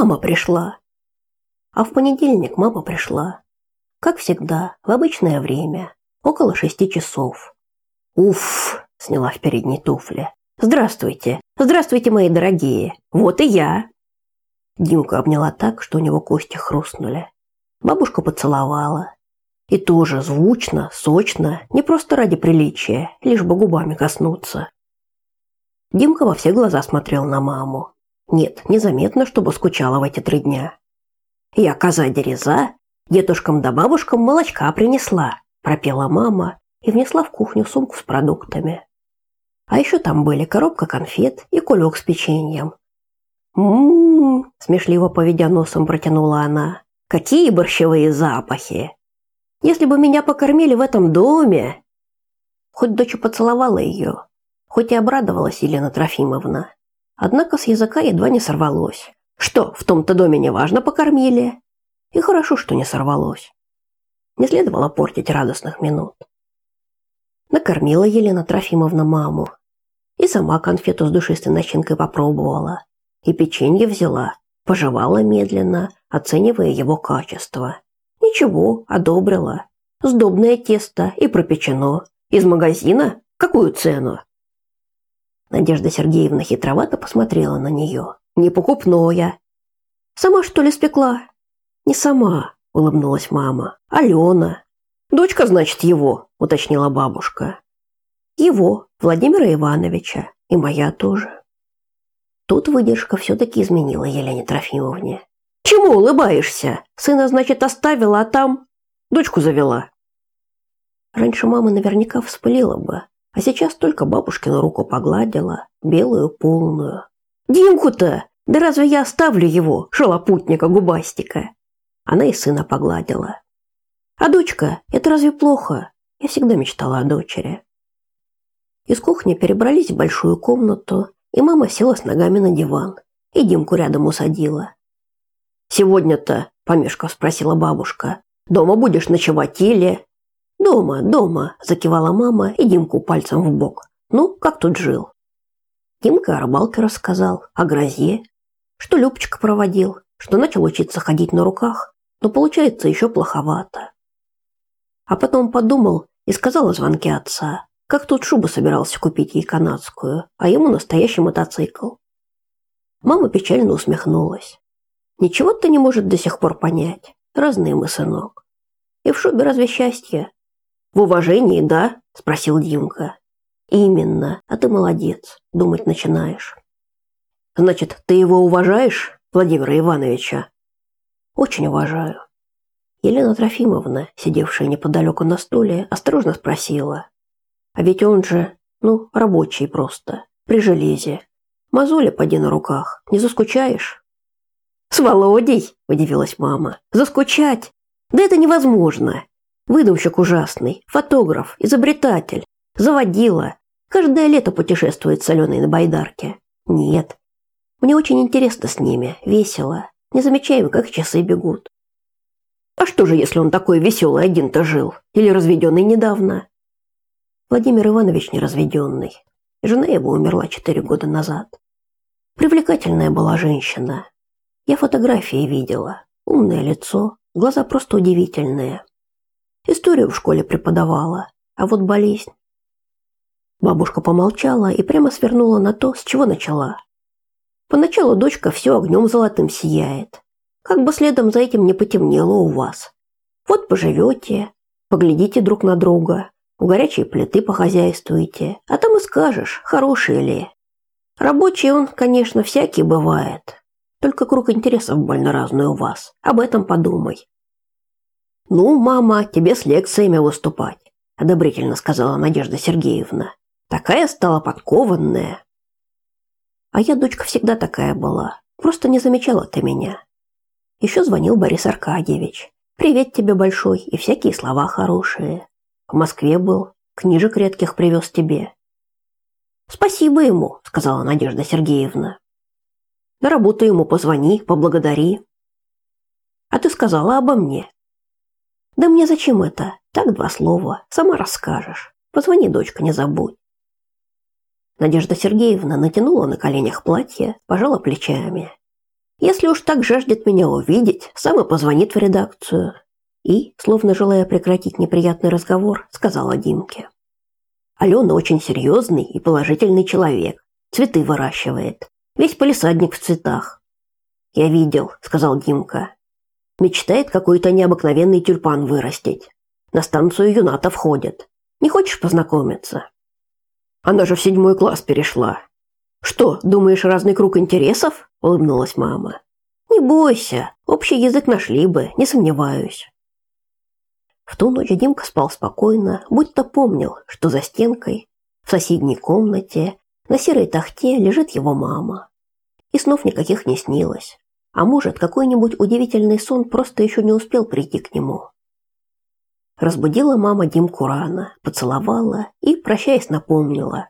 Мама пришла. А в понедельник мама пришла. Как всегда, в обычное время, около шести часов. Уф, сняла в передней туфли. Здравствуйте. Здравствуйте, мои дорогие. Вот и я. Димка обняла так, что у него кости хрустнули. Бабушка поцеловала. И тоже звучно, сочно, не просто ради приличия, лишь бы губами коснуться. Димка во все глаза смотрел на маму. Нет, незаметно, чтобы скучала в эти три дня. «Я коза дереза, дедушкам да бабушкам молочка принесла», пропела мама и внесла в кухню сумку с продуктами. А еще там были коробка конфет и кулек с печеньем. «М-м-м», смешливо поведя носом протянула она. «Какие борщевые запахи! Если бы меня покормили в этом доме...» Хоть дочь поцеловала ее, хоть и обрадовалась Елена Трофимовна. Однако с языка едва не сорвалось. Что, в том-то доме неважно покормили? И хорошо, что не сорвалось. Не следовало портить радостных минут. Накормила Елена Трофимовна маму, и сама конфету с душистой начинкой попробовала. И печенье взяла, пожевала медленно, оценивая его качество. Ничего, одобрила. Сдобное тесто и пропечено. Из магазина? Какую цену? Надежда Сергеевна хитровато посмотрела на нее. Не покупное. Сама что ли спекла? Не сама, улыбнулась мама. Алена. Дочка, значит, его, уточнила бабушка. Его, Владимира Ивановича, и моя тоже. Тут выдержка все-таки изменила Елене Трофимовне. «Чему улыбаешься? Сына, значит, оставила, а там...» «Дочку завела». Раньше мама наверняка вспылила бы, а сейчас только бабушкину руку погладила, белую, полную. «Димку-то! Да разве я оставлю его, шалопутника губастика?» Она и сына погладила. «А дочка, это разве плохо? Я всегда мечтала о дочери». Из кухни перебрались в большую комнату, и мама села с ногами на диван, и Димку рядом усадила. «Сегодня-то», – помешков спросила бабушка, – «дома будешь ночевать или...» «Дома, дома», – закивала мама и Димку пальцем в бок. «Ну, как тут жил?» Димка о рыбалке рассказал, о грозе, что Любочка проводил, что начал учиться ходить на руках, но получается еще плоховато. А потом подумал и сказал о звонке отца. Как тут шубу собирался купить ей канадскую, а ему настоящий мотоцикл. Мама печально усмехнулась. Ничего ты не может до сих пор понять. Разные мы, сынок. И в шубе разве счастье? В уважении, да? Спросил Димка. Именно. А ты молодец. Думать начинаешь. Значит, ты его уважаешь, Владимира Ивановича? Очень уважаю. Елена Трофимовна, сидевшая неподалеку на стуле, осторожно спросила. А ведь он же, ну, рабочий просто, при железе. Мозоли поди на руках, не заскучаешь? С Володей, удивилась мама. Заскучать? Да это невозможно. Выдумщик ужасный, фотограф, изобретатель, заводила. Каждое лето путешествует с Аленой на байдарке. Нет. Мне очень интересно с ними, весело. Не замечаем, как часы бегут. А что же, если он такой веселый один-то жил? Или разведенный недавно? Владимир Иванович неразведенный. Жена его умерла четыре года назад. Привлекательная была женщина. Я фотографии видела. Умное лицо, глаза просто удивительные. Историю в школе преподавала, а вот болезнь. Бабушка помолчала и прямо свернула на то, с чего начала. Поначалу дочка все огнем золотым сияет. Как бы следом за этим не потемнело у вас. Вот поживете, поглядите друг на друга, у горячей плиты похозяйствуете, а там и скажешь, хороший ли. Рабочий он, конечно, всякий бывает. Только круг интересов больно разный у вас. Об этом подумай. Ну, мама, тебе с лекциями выступать, одобрительно сказала Надежда Сергеевна. Такая стала подкованная. А я, дочка, всегда такая была. Просто не замечала ты меня. Еще звонил Борис Аркадьевич. Привет тебе большой и всякие слова хорошие. В Москве был, книжек редких привез тебе. Спасибо ему, сказала Надежда Сергеевна. На работу ему позвони, поблагодари. А ты сказала обо мне. Да мне зачем это? Так два слова, сама расскажешь. Позвони, дочка, не забудь. Надежда Сергеевна натянула на коленях платье, пожала плечами. Если уж так жаждет меня увидеть, сам и позвонит в редакцию. И, словно желая прекратить неприятный разговор, сказала Димке. Алена очень серьезный и положительный человек. Цветы выращивает. Весь полисадник в цветах. Я видел, сказал Димка. Мечтает какой-то необыкновенный тюльпан вырастить. На станцию юната входит. Не хочешь познакомиться? Она же в седьмой класс перешла. Что, думаешь, разный круг интересов? улыбнулась мама. Не бойся, общий язык нашли бы, не сомневаюсь. В ту ночь Димка спал спокойно, будто помнил, что за стенкой, в соседней комнате, на серой тахте лежит его мама. И снов никаких не снилось. А может, какой-нибудь удивительный сон просто еще не успел прийти к нему. Разбудила мама Димку рано, поцеловала и, прощаясь, напомнила.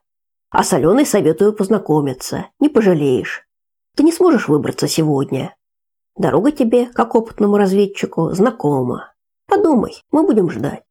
А с Аленой советую познакомиться, не пожалеешь. Ты не сможешь выбраться сегодня. Дорога тебе, как опытному разведчику, знакома. Подумай, мы будем ждать.